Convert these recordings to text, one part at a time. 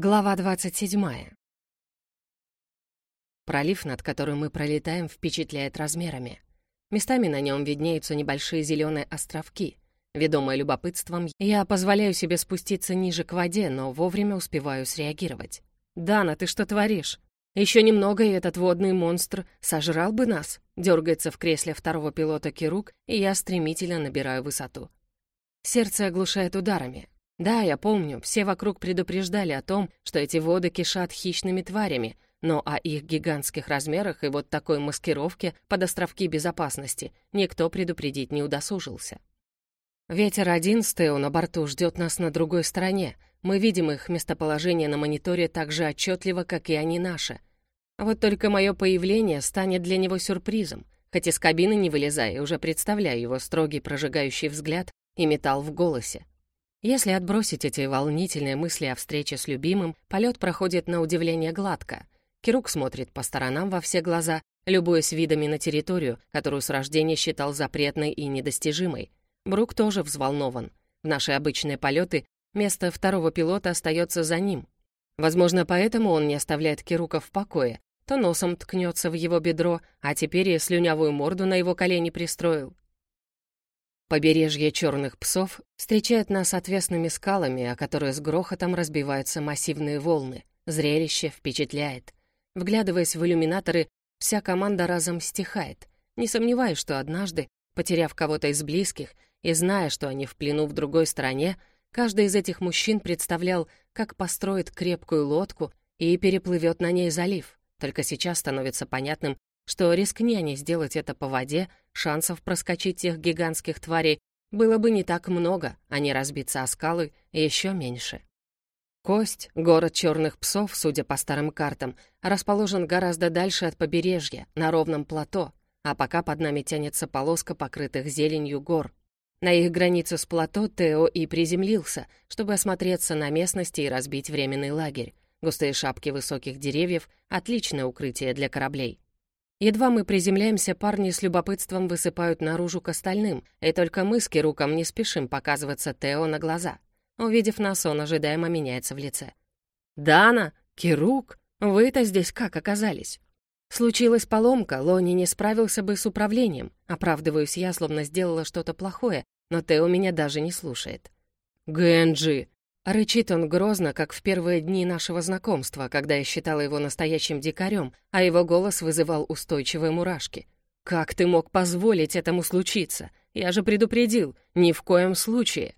Глава 27. Пролив, над которым мы пролетаем, впечатляет размерами. Местами на нем виднеются небольшие зеленые островки. Ведомая любопытством, я позволяю себе спуститься ниже к воде, но вовремя успеваю среагировать. «Дана, ты что творишь? Еще немного, и этот водный монстр сожрал бы нас!» Дергается в кресле второго пилота Кирук, и я стремительно набираю высоту. Сердце оглушает ударами. Да, я помню, все вокруг предупреждали о том, что эти воды кишат хищными тварями, но о их гигантских размерах и вот такой маскировке под островки безопасности никто предупредить не удосужился. Ветер один с на борту ждет нас на другой стороне. Мы видим их местоположение на мониторе так же отчетливо, как и они наши. Вот только мое появление станет для него сюрпризом, хоть из кабины не вылезая, уже представляю его строгий прожигающий взгляд и металл в голосе. Если отбросить эти волнительные мысли о встрече с любимым, полет проходит на удивление гладко. Кирук смотрит по сторонам во все глаза, любуясь видами на территорию, которую с рождения считал запретной и недостижимой. Брук тоже взволнован. В наши обычные полеты место второго пилота остается за ним. Возможно, поэтому он не оставляет Кирука в покое, то носом ткнется в его бедро, а теперь и слюнявую морду на его колени пристроил. Побережье черных псов встречает нас отвесными скалами, о которые с грохотом разбиваются массивные волны. Зрелище впечатляет. Вглядываясь в иллюминаторы, вся команда разом стихает. Не сомневаюсь, что однажды, потеряв кого-то из близких и зная, что они в плену в другой стране, каждый из этих мужчин представлял, как построит крепкую лодку и переплывет на ней залив. Только сейчас становится понятным, что рискни они сделать это по воде, шансов проскочить тех гигантских тварей было бы не так много, а не разбиться о скалы еще меньше. Кость, город черных псов, судя по старым картам, расположен гораздо дальше от побережья, на ровном плато, а пока под нами тянется полоска покрытых зеленью гор. На их границу с плато Тео и приземлился, чтобы осмотреться на местности и разбить временный лагерь. Густые шапки высоких деревьев — отличное укрытие для кораблей. Едва мы приземляемся, парни с любопытством высыпают наружу к остальным, и только мы с Кируком не спешим показываться Тео на глаза. Увидев нас, он ожидаемо меняется в лице. «Дана! Кирук! Вы-то здесь как оказались?» Случилась поломка, Лони не справился бы с управлением. Оправдываюсь я, словно сделала что-то плохое, но Тео меня даже не слушает. «Гэнджи!» Рычит он грозно, как в первые дни нашего знакомства, когда я считала его настоящим дикарем, а его голос вызывал устойчивые мурашки. «Как ты мог позволить этому случиться? Я же предупредил, ни в коем случае!»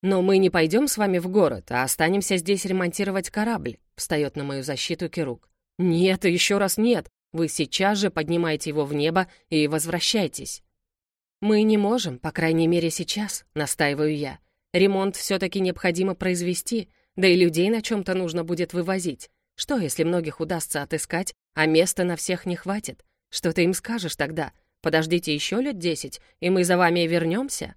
«Но мы не пойдем с вами в город, а останемся здесь ремонтировать корабль», встает на мою защиту Кирук. «Нет, еще раз нет. Вы сейчас же поднимаете его в небо и возвращайтесь». «Мы не можем, по крайней мере сейчас», — настаиваю я. Ремонт все-таки необходимо произвести, да и людей на чем-то нужно будет вывозить. Что, если многих удастся отыскать, а места на всех не хватит? Что ты им скажешь тогда? Подождите еще лет десять, и мы за вами вернемся?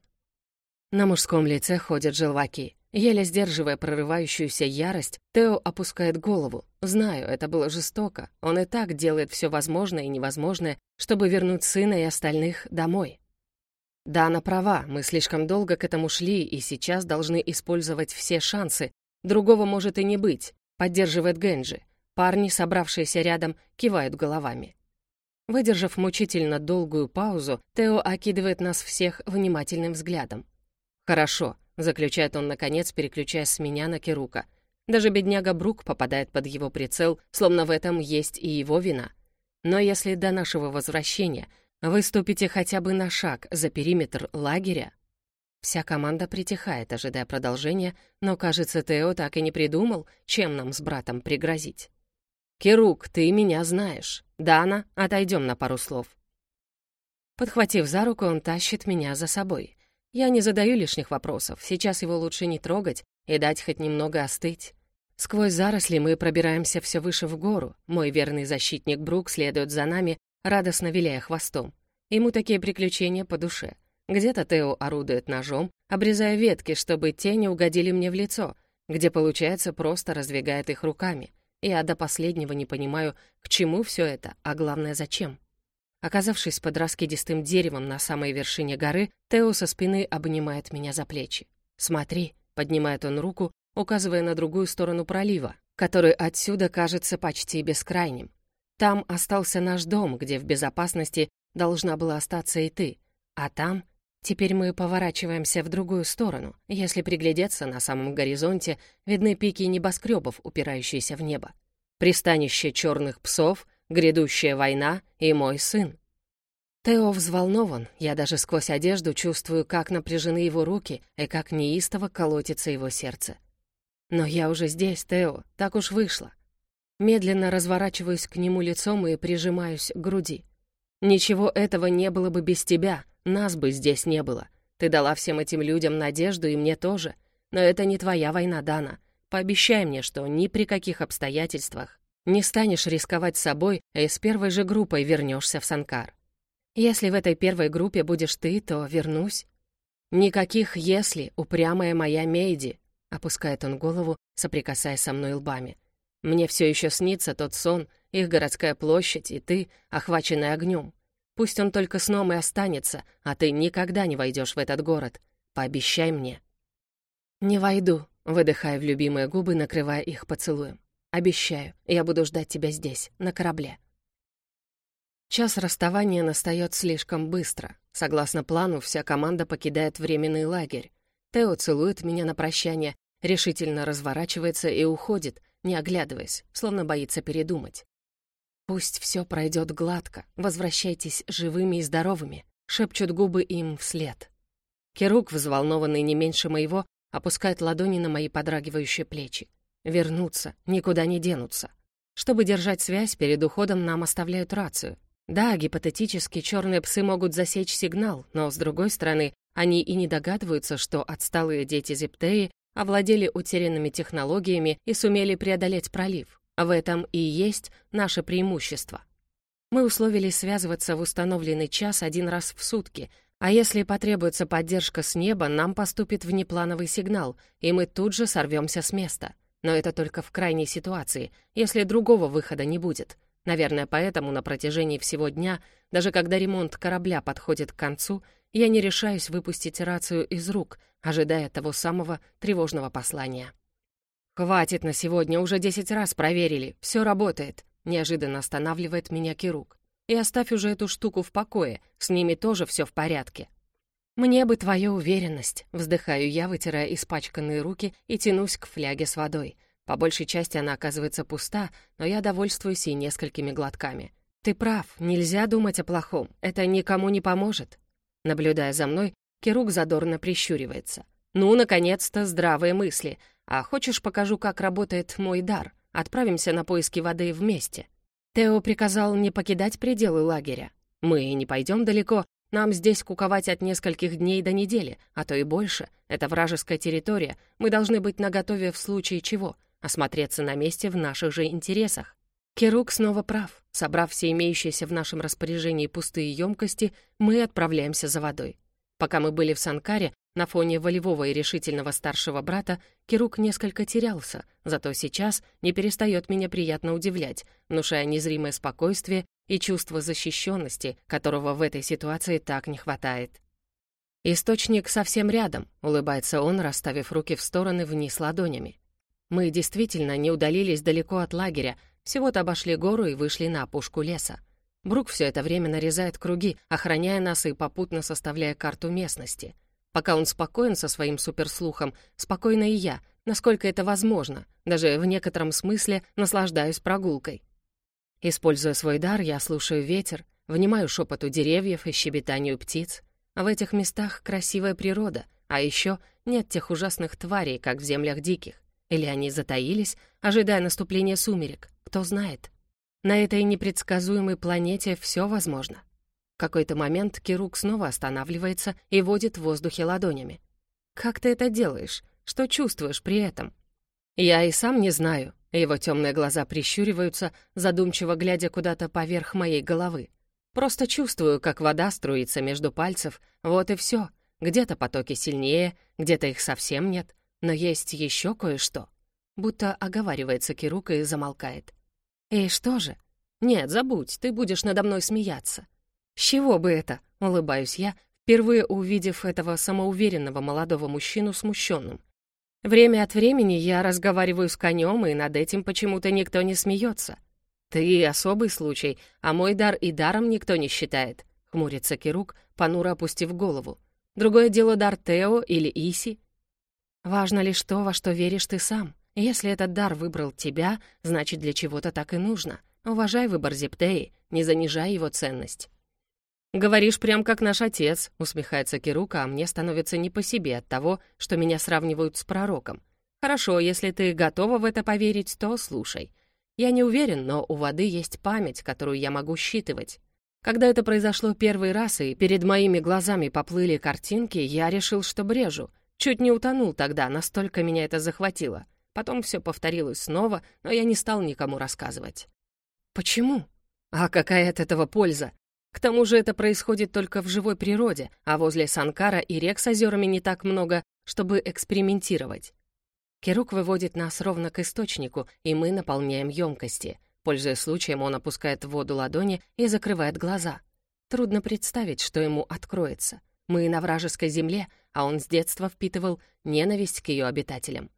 На мужском лице ходят желваки. Еле сдерживая прорывающуюся ярость, Тео опускает голову. Знаю, это было жестоко. Он и так делает все возможное и невозможное, чтобы вернуть сына и остальных домой. Да, она права, мы слишком долго к этому шли и сейчас должны использовать все шансы. Другого может и не быть, поддерживает Генджи. Парни, собравшиеся рядом, кивают головами. Выдержав мучительно долгую паузу, Тео окидывает нас всех внимательным взглядом. «Хорошо», — заключает он, наконец, переключаясь с меня на Керука. Даже бедняга Брук попадает под его прицел, словно в этом есть и его вина. Но если до нашего возвращения Выступите хотя бы на шаг за периметр лагеря. Вся команда притихает, ожидая продолжения, но, кажется, Тео так и не придумал, чем нам с братом пригрозить. «Кирук, ты меня знаешь. Дана, отойдем на пару слов». Подхватив за руку, он тащит меня за собой. Я не задаю лишних вопросов, сейчас его лучше не трогать и дать хоть немного остыть. Сквозь заросли мы пробираемся все выше в гору. Мой верный защитник Брук следует за нами, радостно виляя хвостом. Ему такие приключения по душе. Где-то Тео орудует ножом, обрезая ветки, чтобы те не угодили мне в лицо, где, получается, просто раздвигает их руками. Я до последнего не понимаю, к чему все это, а главное, зачем. Оказавшись под раскидистым деревом на самой вершине горы, Тео со спины обнимает меня за плечи. «Смотри», — поднимает он руку, указывая на другую сторону пролива, который отсюда кажется почти бескрайним. Там остался наш дом, где в безопасности должна была остаться и ты, а там Теперь мы поворачиваемся в другую сторону. Если приглядеться, на самом горизонте видны пики небоскребов, упирающиеся в небо. Пристанище черных псов, грядущая война и мой сын. Тео взволнован, я даже сквозь одежду чувствую, как напряжены его руки и как неистово колотится его сердце. Но я уже здесь, Тео, так уж вышло. Медленно разворачиваюсь к нему лицом и прижимаюсь к груди. Ничего этого не было бы без тебя, нас бы здесь не было. Ты дала всем этим людям надежду, и мне тоже. Но это не твоя война, Дана. Пообещай мне, что ни при каких обстоятельствах не станешь рисковать собой, и с первой же группой вернешься в Санкар. Если в этой первой группе будешь ты, то вернусь. Никаких «если», упрямая моя Мейди, опускает он голову, соприкасаясь со мной лбами. Мне все еще снится тот сон, их городская площадь и ты, охваченный огнем. Пусть он только сном и останется, а ты никогда не войдешь в этот город. Пообещай мне». «Не войду», — выдыхая в любимые губы, накрывая их поцелуем. «Обещаю, я буду ждать тебя здесь, на корабле». Час расставания настает слишком быстро. Согласно плану, вся команда покидает временный лагерь. Тео целует меня на прощание, решительно разворачивается и уходит, не оглядываясь, словно боится передумать. «Пусть все пройдет гладко, возвращайтесь живыми и здоровыми», — шепчут губы им вслед. Керук, взволнованный не меньше моего, опускает ладони на мои подрагивающие плечи. Вернуться, никуда не денутся. Чтобы держать связь, перед уходом нам оставляют рацию. Да, гипотетически черные псы могут засечь сигнал, но, с другой стороны, они и не догадываются, что отсталые дети Зептеи овладели утерянными технологиями и сумели преодолеть пролив. В этом и есть наше преимущество. Мы условились связываться в установленный час один раз в сутки, а если потребуется поддержка с неба, нам поступит внеплановый сигнал, и мы тут же сорвемся с места. Но это только в крайней ситуации, если другого выхода не будет. Наверное, поэтому на протяжении всего дня, даже когда ремонт корабля подходит к концу, я не решаюсь выпустить рацию из рук, ожидая того самого тревожного послания. «Хватит на сегодня, уже десять раз проверили, все работает», неожиданно останавливает меня Кирук. «И оставь уже эту штуку в покое, с ними тоже все в порядке». «Мне бы твою уверенность», — вздыхаю я, вытирая испачканные руки и тянусь к фляге с водой. По большей части она оказывается пуста, но я довольствуюсь и несколькими глотками. «Ты прав, нельзя думать о плохом, это никому не поможет». Наблюдая за мной, Кирук задорно прищуривается. «Ну, наконец-то, здравые мысли. А хочешь, покажу, как работает мой дар? Отправимся на поиски воды вместе». Тео приказал не покидать пределы лагеря. «Мы не пойдем далеко. Нам здесь куковать от нескольких дней до недели, а то и больше. Это вражеская территория. Мы должны быть наготове в случае чего. Осмотреться на месте в наших же интересах». Керук снова прав. Собрав все имеющиеся в нашем распоряжении пустые емкости, мы отправляемся за водой. Пока мы были в Санкаре, на фоне волевого и решительного старшего брата Кирук несколько терялся, зато сейчас не перестает меня приятно удивлять, внушая незримое спокойствие и чувство защищенности, которого в этой ситуации так не хватает. «Источник совсем рядом», — улыбается он, расставив руки в стороны вниз ладонями. «Мы действительно не удалились далеко от лагеря, всего-то обошли гору и вышли на опушку леса. Брук все это время нарезает круги, охраняя нас и попутно составляя карту местности. Пока он спокоен со своим суперслухом, спокойно и я, насколько это возможно, даже в некотором смысле наслаждаюсь прогулкой. Используя свой дар, я слушаю ветер, внимаю шепоту деревьев и щебетанию птиц. В этих местах красивая природа, а еще нет тех ужасных тварей, как в землях диких. Или они затаились, ожидая наступления сумерек, кто знает. На этой непредсказуемой планете все возможно какой-то момент Кирук снова останавливается и водит в воздухе ладонями. «Как ты это делаешь? Что чувствуешь при этом?» «Я и сам не знаю». Его темные глаза прищуриваются, задумчиво глядя куда-то поверх моей головы. «Просто чувствую, как вода струится между пальцев, вот и все. Где-то потоки сильнее, где-то их совсем нет, но есть еще кое-что». Будто оговаривается Кирук и замолкает. «И что же?» «Нет, забудь, ты будешь надо мной смеяться. «С чего бы это?» — улыбаюсь я, впервые увидев этого самоуверенного молодого мужчину смущенным. Время от времени я разговариваю с конем, и над этим почему-то никто не смеется. Ты особый случай, а мой дар и даром никто не считает, хмурится Кирук, понуро опустив голову. Другое дело дар Тео или Иси. Важно лишь то, во что веришь ты сам. Если этот дар выбрал тебя, значит, для чего-то так и нужно. Уважай выбор Зептеи, не занижай его ценность. «Говоришь прям как наш отец», — усмехается Кирука, а мне становится не по себе от того, что меня сравнивают с пророком. «Хорошо, если ты готова в это поверить, то слушай. Я не уверен, но у воды есть память, которую я могу считывать. Когда это произошло первый раз, и перед моими глазами поплыли картинки, я решил, что брежу. Чуть не утонул тогда, настолько меня это захватило. Потом все повторилось снова, но я не стал никому рассказывать. Почему? А какая от этого польза? К тому же это происходит только в живой природе, а возле Санкара и рек с озерами не так много, чтобы экспериментировать. Керук выводит нас ровно к источнику, и мы наполняем емкости. Пользуясь случаем, он опускает в воду ладони и закрывает глаза. Трудно представить, что ему откроется. Мы на вражеской земле, а он с детства впитывал ненависть к ее обитателям.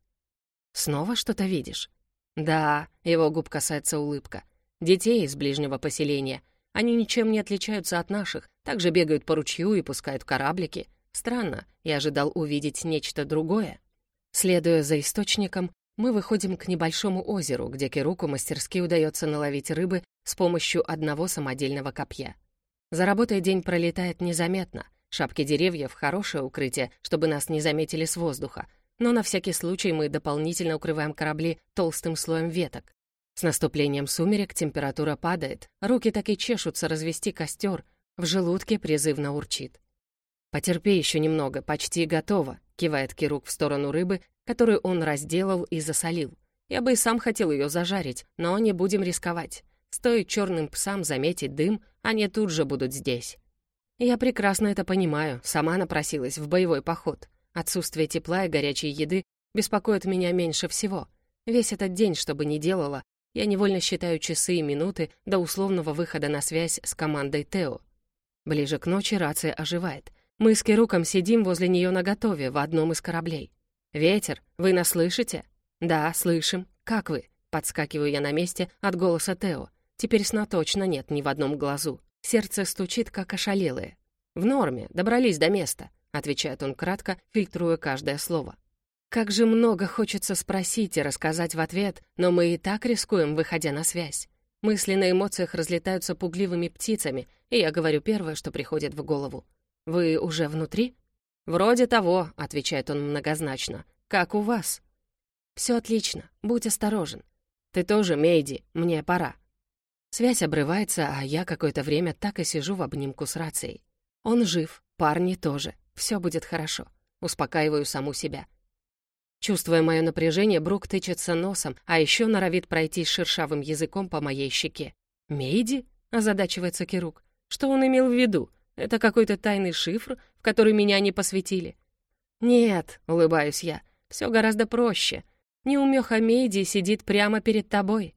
«Снова что-то видишь?» «Да», — его губ касается улыбка. «Детей из ближнего поселения. Они ничем не отличаются от наших, также бегают по ручью и пускают кораблики. Странно, я ожидал увидеть нечто другое». Следуя за источником, мы выходим к небольшому озеру, где Керуку мастерски удается наловить рыбы с помощью одного самодельного копья. За работой день пролетает незаметно. Шапки деревьев — хорошее укрытие, чтобы нас не заметили с воздуха, но на всякий случай мы дополнительно укрываем корабли толстым слоем веток. С наступлением сумерек температура падает, руки так и чешутся развести костер, в желудке призывно урчит. «Потерпи еще немного, почти готово», — кивает Кирук в сторону рыбы, которую он разделал и засолил. «Я бы и сам хотел ее зажарить, но не будем рисковать. Стоит черным псам заметить дым, они тут же будут здесь». Я прекрасно это понимаю, сама напросилась в боевой поход. Отсутствие тепла и горячей еды беспокоит меня меньше всего. Весь этот день, что бы ни делала, я невольно считаю часы и минуты до условного выхода на связь с командой Тео. Ближе к ночи рация оживает — мы с Керуком сидим возле нее наготове в одном из кораблей. «Ветер, вы нас слышите?» «Да, слышим. Как вы?» Подскакиваю я на месте от голоса Тео. Теперь сна точно нет ни в одном глазу. Сердце стучит, как ошалелое. «В норме, добрались до места», — отвечает он кратко, фильтруя каждое слово. Как же много хочется спросить и рассказать в ответ, но мы и так рискуем, выходя на связь. Мысли на эмоциях разлетаются пугливыми птицами, и я говорю первое, что приходит в голову. «Вы уже внутри?» «Вроде того», — отвечает он многозначно. «Как у вас?» «Все отлично. Будь осторожен. Ты тоже, Мейди. Мне пора». Связь обрывается, а я какое-то время так и сижу в обнимку с рацией. Он жив, парни тоже. Все будет хорошо. Успокаиваю саму себя. Чувствуя мое напряжение, Брук тычется носом, а еще норовит пройти шершавым языком по моей щеке. «Мейди?» — озадачивается Кирук. «Что он имел в виду? Это какой-то тайный шифр, в который меня не посвятили?» «Нет», — улыбаюсь я, — «все гораздо проще. Неумеха Мейди сидит прямо перед тобой.